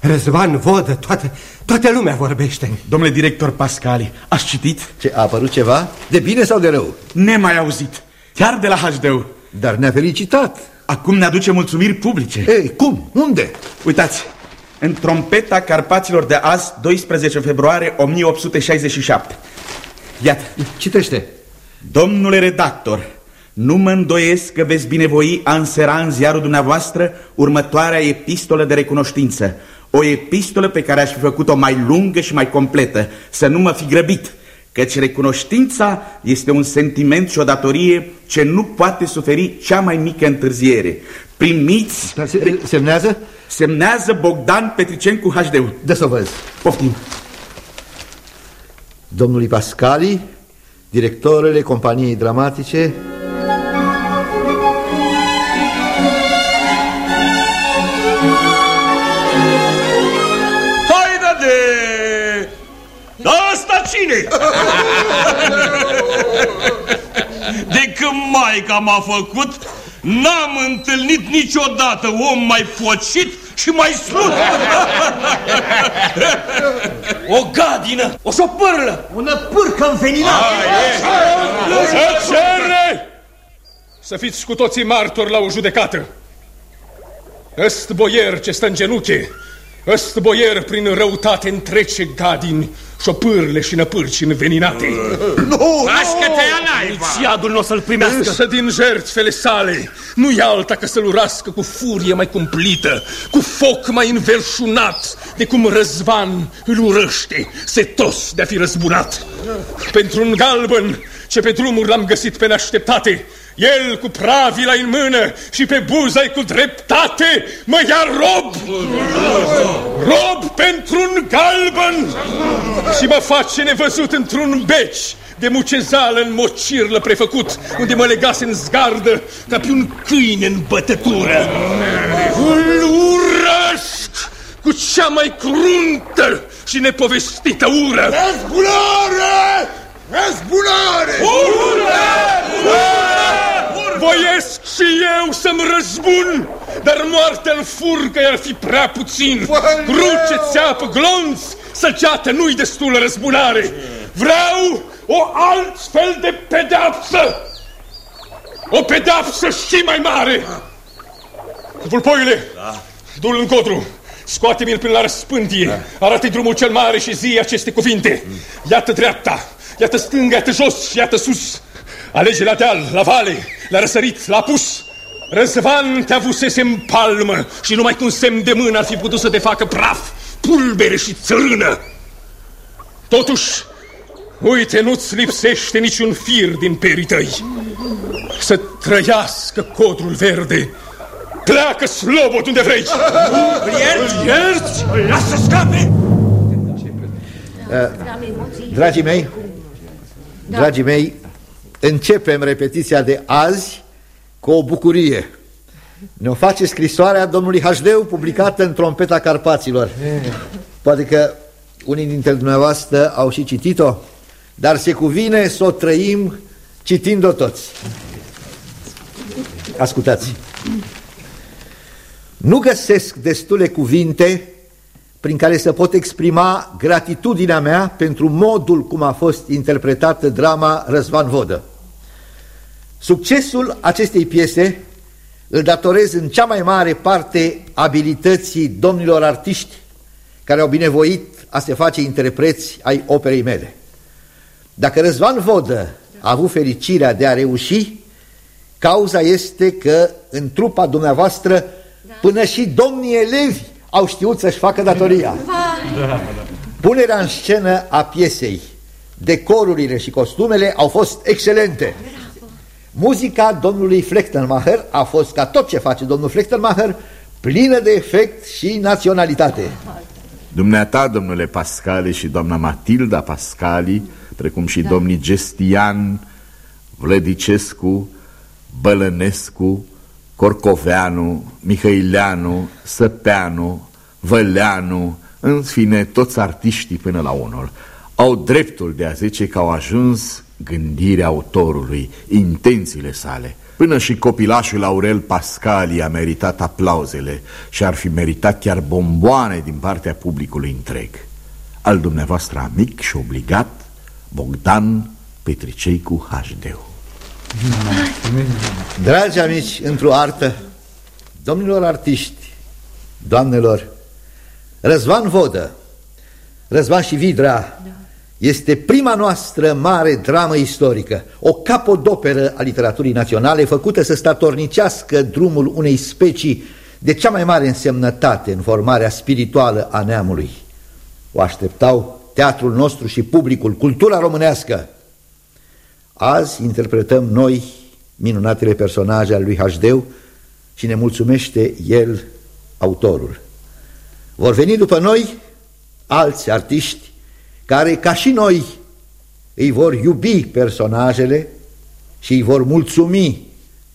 Răzvan, vodă, toată, toată lumea vorbește. Domnule director Pascali, ați citit? Ce, a apărut ceva? De bine sau de rău? Nemai auzit. Chiar de la HD. Dar ne-a felicitat. Acum ne aduce mulțumiri publice. Ei, cum? Unde? Uitați, în trompeta Carpaților de azi, 12 februarie 1867. Iată. Citește. Domnule redactor, nu mă îndoiesc că veți binevoi a însera în ziarul dumneavoastră următoarea epistolă de recunoștință. O epistolă pe care aș fi făcut-o mai lungă și mai completă, să nu mă fi grăbit, căci recunoștința este un sentiment și o datorie ce nu poate suferi cea mai mică întârziere. Primiți... Da, se, semnează? Semnează Bogdan Petricencu HD. De să văd. Poftim. Domnului Pascali, directorele companiei dramatice, cine? De când maica m-a făcut, n-am întâlnit niciodată om mai focit și mai slut. O gadină, o șopârlă, o năpârcă înveninată. Să cere să fiți cu toții martori la o judecată. Ăst boier ce stă în genuche, ăst boier prin răutate întrece gadini șopârle și năpârci înveninate. Nu! Nașcă-te naiba! Iadul nu o să-l primească. Însă din jertfele sale nu e alta că să-l urască cu furie mai cumplită, cu foc mai înverșunat, de cum răzvan îl urăște, setos de a fi răzbunat. Pentru un galben ce pe drumuri l-am găsit pe neașteptate, el cu pravila în mână și pe buzai cu dreptate mă ia rob! Rob pentru un galben și mă face nevăzut într-un beci de mucezală în mocirlă prefăcut, unde mă legase în zgardă ca pe un câine în bătătură. Îl urăști cu cea mai cruntă și nepovestită ură. Răzbunare! Răzbunare! Ură! Ură! Voiesc și eu să-mi răzbun, dar moartea în furcă ar fi prea puțin. Cruce, țeapă, glonț, săgeată, nu-i destulă răzbunare. Vreau o altfel de pedeapsă. O pedeapsă și mai mare. Vulpoiule, da. du-l în codru. Scoate-mi-l prin la răspândie. Da. Arată-i drumul cel mare și zi aceste cuvinte. Iată dreapta, Iată stânga, iată jos și iată sus. Alege la deal, la vale, la răsărit, la pus. Răzvan te avusese în palmă și numai cu un semn de mână ar fi putut să te facă praf, pulbere și țărână. Totuși, uite, nu-ți lipsește niciun fir din perii tăi. Să trăiască codrul verde. Pleacă slobot unde vrei. Nu, îl ierți? Îl ierți? Lasă scape! Uh, dragii mei, da. Dragii mei, începem repetiția de azi cu o bucurie. Ne-o face scrisoarea domnului Hașdeu publicată în Trompeta Carpaților. Poate că unii dintre dumneavoastră au și citit-o, dar se cuvine să o trăim citind-o toți. Ascultați. Nu găsesc destule cuvinte prin care să pot exprima gratitudinea mea pentru modul cum a fost interpretată drama Răzvan Vodă. Succesul acestei piese îl datorez în cea mai mare parte abilității domnilor artiști care au binevoit a se face interpreți ai operei mele. Dacă Răzvan Vodă a avut fericirea de a reuși, cauza este că în trupa dumneavoastră până și domnii elevi au știut să-și facă datoria. Punerea în scenă a piesei Decorurile și costumele au fost excelente. Muzica domnului Flechtenmacher a fost ca tot ce face domnul Flechtenmacher, plină de efect și naționalitate. Dumneata, domnule Pascali și doamna Matilda Pascali, precum și da. domnii Gestian, Vlădicescu, Bălănescu, Corcoveanu, Mihăileanu, Săpeanu, Văleanu, în fine, toți artiștii până la unul, au dreptul de a zice că au ajuns gândirea autorului, intențiile sale. Până și copilașul Aurel Pascali a meritat aplauzele și ar fi meritat chiar bomboane din partea publicului întreg. Al dumneavoastră amic și obligat, Bogdan Petricei cu HD. Dragi amici, într-o artă, domnilor artiști, doamnelor, Răzvan Vodă, Răzvan și Vidra, da. Este prima noastră mare dramă istorică, o capodoperă a literaturii naționale făcută să statornicească drumul unei specii de cea mai mare însemnătate în formarea spirituală a neamului. O așteptau teatrul nostru și publicul, cultura românească. Azi interpretăm noi minunatele personaje al lui Hașdeu și ne mulțumește el, autorul. Vor veni după noi alți artiști care, ca și noi, îi vor iubi personajele și îi vor mulțumi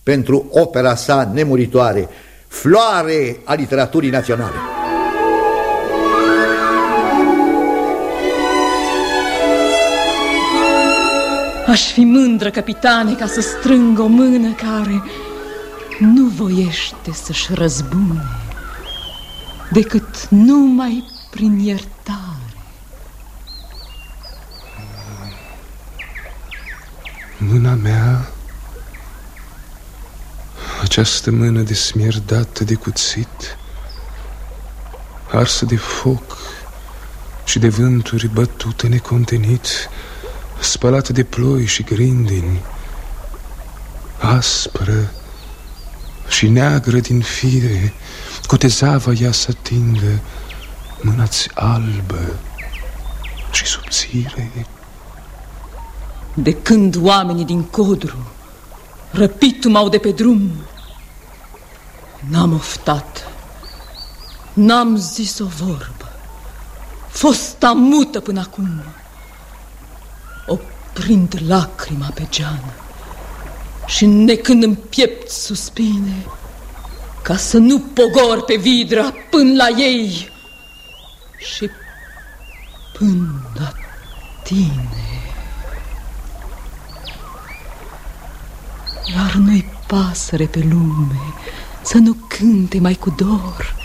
pentru opera sa nemuritoare, floare a literaturii naționale. Aș fi mândră, capitane, ca să strâng o mână care nu voiește să-și răzbune decât numai prin iertare. Mâna mea, această mână de smierdată de cuțit, arsă de foc și de vânturi bătută necontenit, spălată de ploi și grindini, aspră și neagră din fire, cu tezavă ea să tindă mânați albă și subțire. De când oamenii din codru răpit m-au de pe drum, n-am oftat, n-am zis o vorbă, fost mută până acum oprind lacrima pe geană și necând în piept suspine, ca să nu pogor pe vidra până la ei și până la tine. Iar nu-i pasăre pe lume să nu cânte mai cu dor,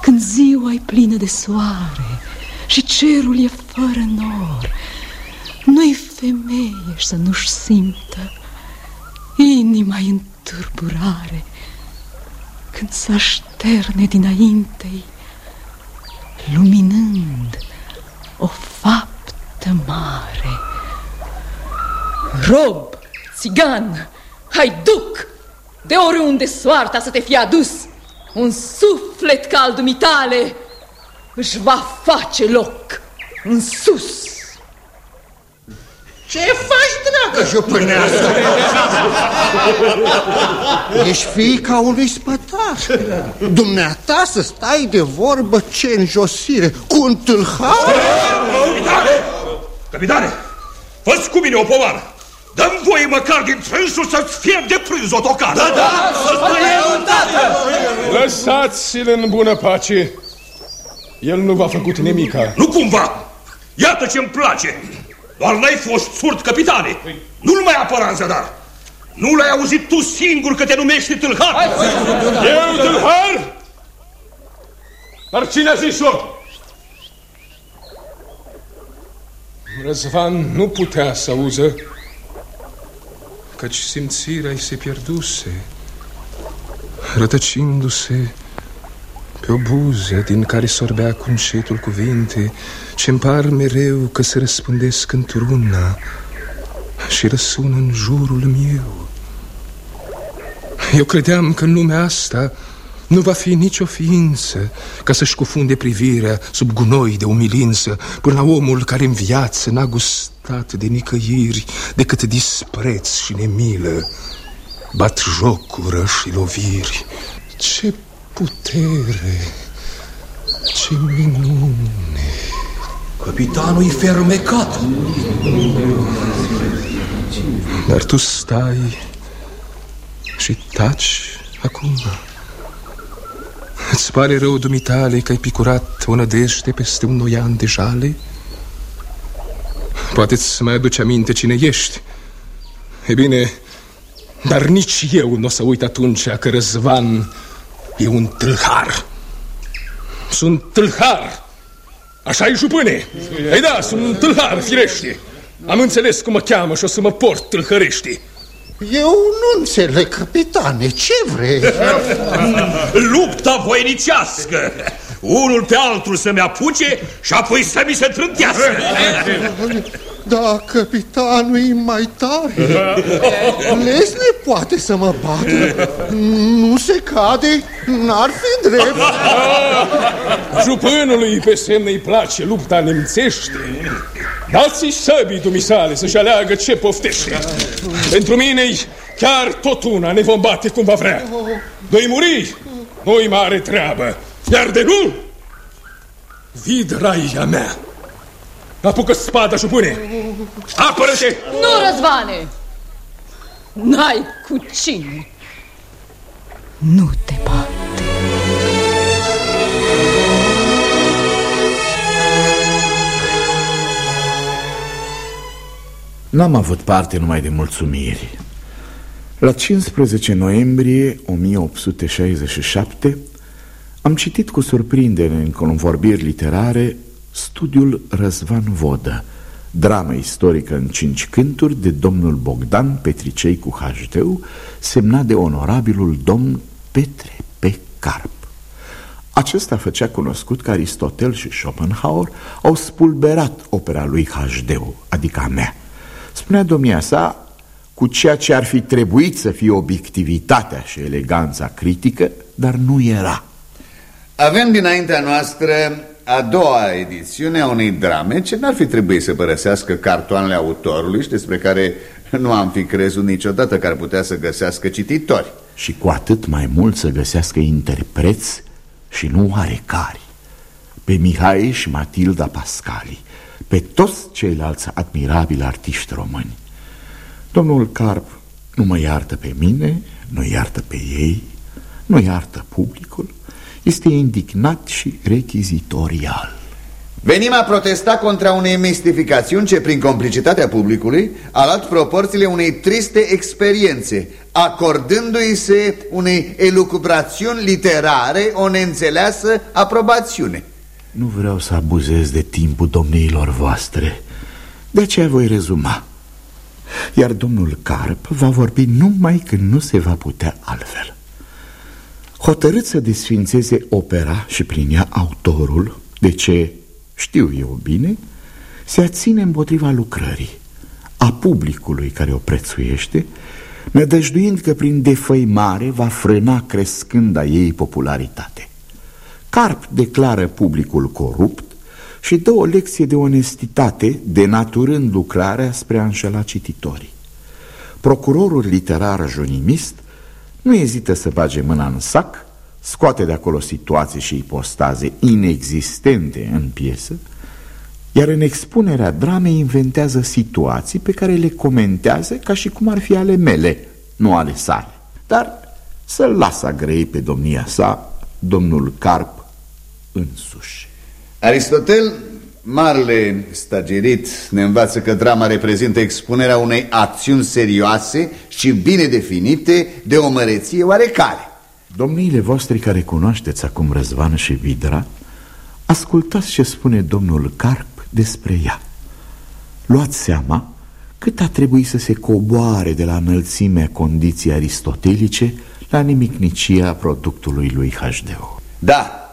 când ziua e plină de soare și cerul e fără nor, nu-i femeie să nu-și simtă inima în turburare când să șterne dinaintei, luminând o faptă mare. Rob, țigan, hai duc, de oriunde soarta să te fie adus, un suflet ca al dumitale își va face loc în sus. Ce faci, dragă jupânească? Ești fiica unui spătar Dumneata să stai de vorbă ce înjosire Cu un tâlhar? Capitane! Capitane! Fă-ți cu mine o povară Dăm voie măcar din trânsul să-ți fie de prânz o tocană Da, da, să Lăsați-l în bună pace El nu v-a făcut nimica Nu cumva Iată ce-mi place doar n-ai fost surd, capitane. Nu-l mai apăra în zadar. Nu l-ai auzit tu singur că te numești tâlhar? Eu tâlhar? Dar cine a zis-o? Răzvan nu putea să auză Căci simțirea îi se pierduse Rătăcindu-se pe o buză din care sorbea cu încetul cuvinte ce-mi par mereu că se răspândesc într-una și răsună în jurul meu. Eu credeam că în lumea asta Nu va fi nicio ființă ca să-și cufunde privirea sub gunoi de umilință Până la omul care în viață n-a gustat de nicăieri Decât dispreț și nemilă. Bat jocură și loviri. Ce putere, ce minune. Capitanul e fermecat. Dar tu stai și taci acum Îți pare rău dumitale că ai picurat o nădejde peste un noian de jale? Poate-ți mai aduce aminte cine ești. E bine, dar nici eu nu o să uit atunci că Răzvan e un tâlhar. Sunt tâlhar. Așa-i jupâne. Ei da, sunt un tâlhar, firește. Am înțeles cum mă cheamă și o să mă port tâlhărește Eu nu înțeleg, capitane, ce vrei? Lupta voinicească! Unul pe altul să-mi apuce și apoi să mi se trântească! Da, capitanul e mai tare. Lesne poate să mă bată. Nu se cade, n-ar fi drept. Jupânului pe semne îi place lupta nemțește. Dați-i săbii dumisale să-și aleagă ce poftește. Pentru mine chiar tot una ne vom bate cum va vrea. Noi muri, nu-i mare treabă Iar de nu, vidraia mea Apucă spada, jupâne! Apără-te! Nu, Răzvane! N-ai cu cine! Nu te bate! N-am avut parte numai de mulțumiri. La 15 noiembrie 1867 am citit cu surprindere în convorbiri literare studiul Răzvan Vodă, dramă istorică în cinci cânturi de domnul Bogdan Petricei cu HD, semnat de onorabilul domn Petre P. Carp. Acesta făcea cunoscut că Aristotel și Schopenhauer au spulberat opera lui HD, adică a mea. Spunea domnia sa cu ceea ce ar fi trebuit să fie obiectivitatea și eleganța critică, dar nu era. Avem dinaintea noastră a doua edițiune a unei drame ce n-ar fi trebuit să părăsească cartoanele autorului și despre care nu am fi crezut niciodată că ar putea să găsească cititori. Și cu atât mai mult să găsească interpreți și nu oarecari. Pe Mihai și Matilda Pascali, pe toți ceilalți admirabili artiști români. Domnul Carp nu mă iartă pe mine, nu iartă pe ei, nu iartă publicul, este indignat și rechizitorial. Venim a protesta contra unei mistificațiuni ce, prin complicitatea publicului, a luat proporțiile unei triste experiențe, acordându-i se unei elucubrațiuni literare o neînțeleasă aprobațiune. Nu vreau să abuzez de timpul domniilor voastre, de aceea voi rezuma. Iar domnul Carp va vorbi numai când nu se va putea altfel. Hotărât să desfințeze opera și prin ea autorul, de ce știu eu bine, se aține împotriva lucrării, a publicului care o prețuiește, nădăjduind că prin defăimare va frâna crescând a ei popularitate. Carp declară publicul corupt și dă o lecție de onestitate, denaturând lucrarea spre a înșela cititorii. Procurorul literar jonimist nu ezită să bage mâna în sac, scoate de acolo situații și ipostaze inexistente în piesă, iar în expunerea dramei inventează situații pe care le comentează ca și cum ar fi ale mele, nu ale sale. Dar să-l lasă grei pe domnia sa, domnul Carp, însuși. Aristotel, marele stagirit, ne învață că drama reprezintă expunerea unei acțiuni serioase și bine definite de o măreție oarecare. Domniile voastre care cunoașteți acum Răzvan și Vidra, ascultați ce spune domnul Carp despre ea. Luați seama cât a trebuit să se coboare de la înălțimea condiției aristotelice la nimicnicia productului lui HDO. Da,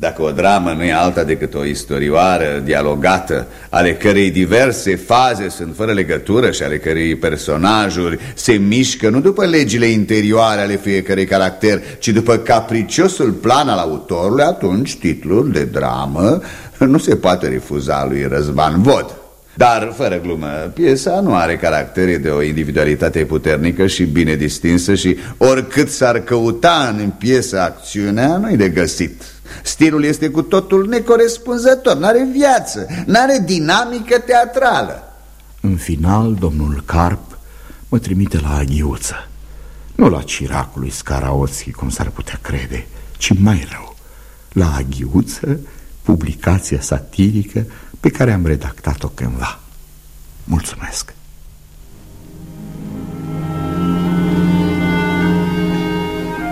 Dacă o dramă nu e alta decât o istorioară dialogată, ale cărei diverse faze sunt fără legătură și ale cărei personajuri se mișcă nu după legile interioare ale fiecărui caracter, ci după capriciosul plan al autorului, atunci titlul de dramă nu se poate refuza lui Răzvan Vod. Dar, fără glumă, piesa nu are caractere de o individualitate puternică și bine distinsă și oricât s-ar căuta în piesa acțiunea, nu-i de găsit. Stilul este cu totul necorespunzător, n-are viață, n-are dinamică teatrală. În final, domnul Carp mă trimite la aghiuță. Nu la ciracul lui Scaraoschi, cum s-ar putea crede, ci mai rău, la aghiuță, publicația satirică pe care am redactat-o cândva. Mulțumesc!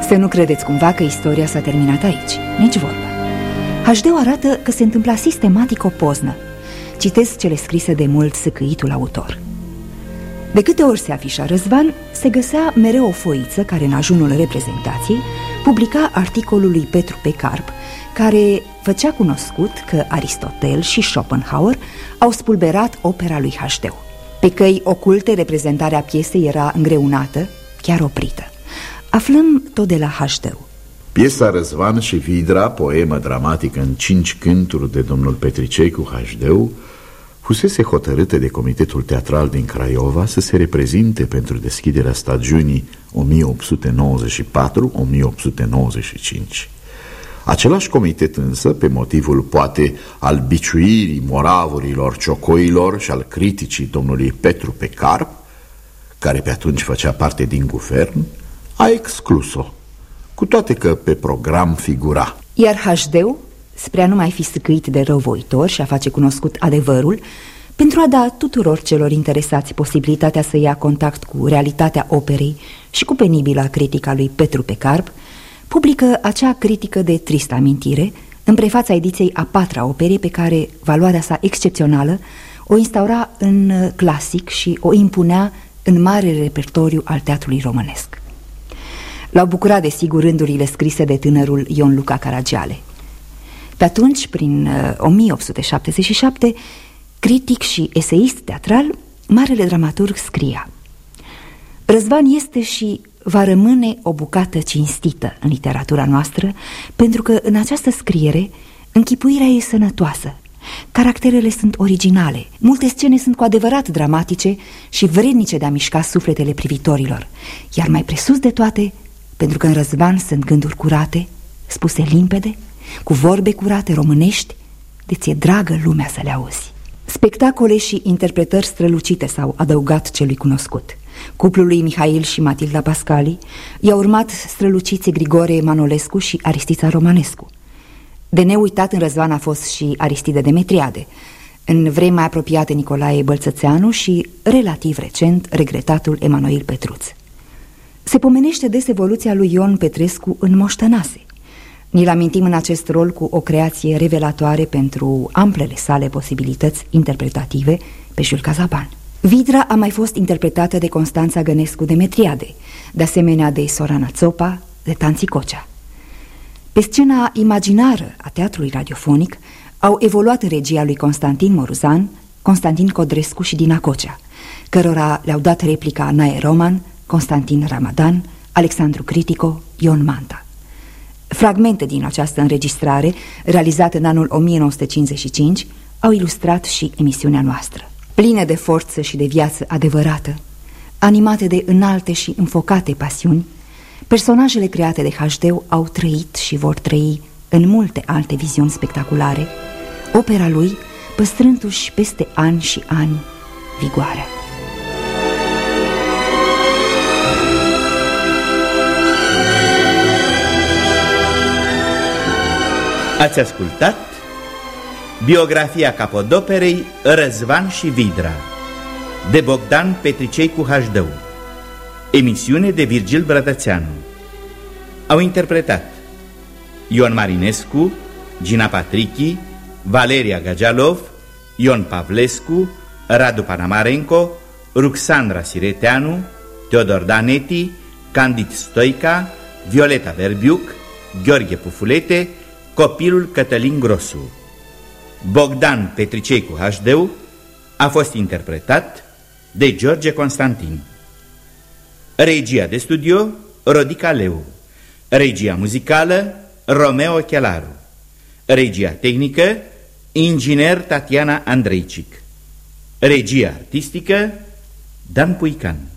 Să nu credeți cumva că istoria s-a terminat aici, nici vorba. hd arată că se întâmpla sistematic o poznă. Citesc cele scrise de mult săcăitul autor. De câte ori se afișa Răzvan, se găsea mereu o foiță care, în ajunul reprezentației, publica articolul lui Petru Pecarp, care făcea cunoscut că Aristotel și Schopenhauer au spulberat opera lui Hașdeu. Pe căi oculte, reprezentarea piesei era îngreunată, chiar oprită. Aflăm tot de la Hașdeu. Piesa Răzvan și Vidra, poemă dramatică în cinci cânturi de domnul Petricei cu Hașdeu, fusese hotărâtă de Comitetul Teatral din Craiova să se reprezinte pentru deschiderea stagiunii 1894-1895. Același comitet însă, pe motivul poate al biciuirii moravurilor ciocoilor și al criticii domnului Petru Pecarp, care pe atunci făcea parte din guvern, a exclus-o, cu toate că pe program figura. Iar Hașdeu, spre a nu mai fi săcăit de răuvoitor și a face cunoscut adevărul, pentru a da tuturor celor interesați posibilitatea să ia contact cu realitatea operei și cu penibila critica lui Petru Pecarp, publică acea critică de tristă amintire în prefața ediției a patra operei pe care valoarea sa excepțională o instaura în clasic și o impunea în mare repertoriu al teatrului românesc. L-au bucurat, desigur, rândurile scrise de tânărul Ion Luca Caragiale. Pe atunci, prin 1877, uh, critic și eseist teatral, marele dramaturg scria Răzvan este și va rămâne o bucată cinstită în literatura noastră, pentru că în această scriere închipuirea e sănătoasă, caracterele sunt originale, multe scene sunt cu adevărat dramatice și vrednice de a mișca sufletele privitorilor, iar mai presus de toate, pentru că în răzvan sunt gânduri curate, spuse limpede, cu vorbe curate românești, de ți-e dragă lumea să le auzi. Spectacole și interpretări strălucite s-au adăugat celui cunoscut. Cuplul lui Mihail și Matilda Pascali i-au urmat străluciții Grigore Manolescu și Aristița Romanescu. De neuitat în răzvan a fost și Aristide Demetriade, în vrei mai apropiate Nicolae Bălțățeanu și, relativ recent, regretatul Emanuel Petruț. Se pomenește des evoluția lui Ion Petrescu în Moștănase. Ni-l amintim în acest rol cu o creație revelatoare pentru amplele sale posibilități interpretative pe Jules Cazaban. Vidra a mai fost interpretată de Constanța Gănescu de Metriade, de asemenea de Sorana Țopa, de Tanții Cocea. Pe scena imaginară a teatrului radiofonic au evoluat regia lui Constantin Moruzan, Constantin Codrescu și Dina Cocea, cărora le-au dat replica Nae Roman, Constantin Ramadan, Alexandru Critico, Ion Manta. Fragmente din această înregistrare, realizată în anul 1955, au ilustrat și emisiunea noastră. Pline de forță și de viață adevărată, animate de înalte și înfocate pasiuni, personajele create de HD au trăit și vor trăi în multe alte viziuni spectaculare, opera lui păstrându-și peste ani și ani vigoarea. Ați ascultat biografia capodoperei Răzvan și Vidra de Bogdan Petricei cu Hajdău emisiune de Virgil Brătățeanu. Au interpretat Ion Marinescu, Gina Patrichi, Valeria Gajalov, Ion Pavlescu, Radu Panamarenco, Ruxandra Sireteanu, Teodor Daneti, Candid Stoica, Violeta Verbiuc, Gheorghe Pufulete, Copilul Cătălin Grosu. Bogdan Petricei cu HD a fost interpretat de George Constantin. Regia de studio Rodica Leu. Regia muzicală Romeo Chelaru. Regia tehnică Inginer Tatiana Andreicic Regia artistică Dan Puican